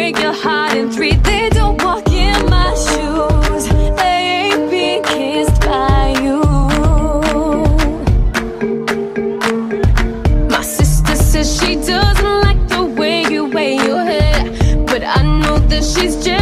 break your heart in three. They don't walk in my shoes. They ain't being kissed by you. My sister says she doesn't like the way you wear your hair, but I know that she's just.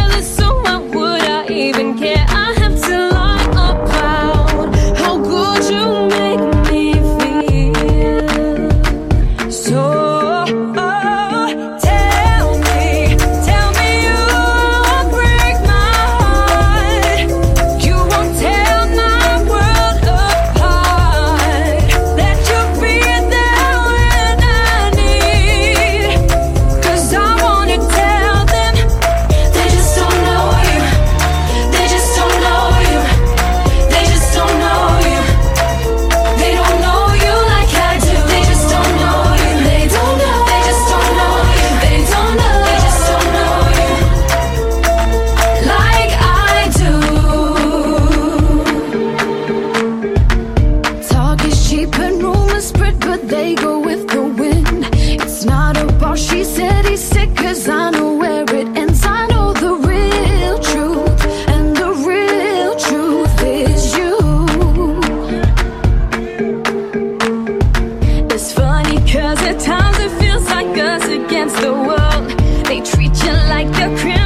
It's funny cause at times it feels like us against the world. They treat you like a criminal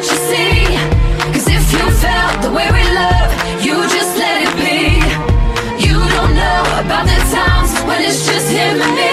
what you see. Cause if you felt the way we love You just let it be. You don't know about the times When it's just him and me.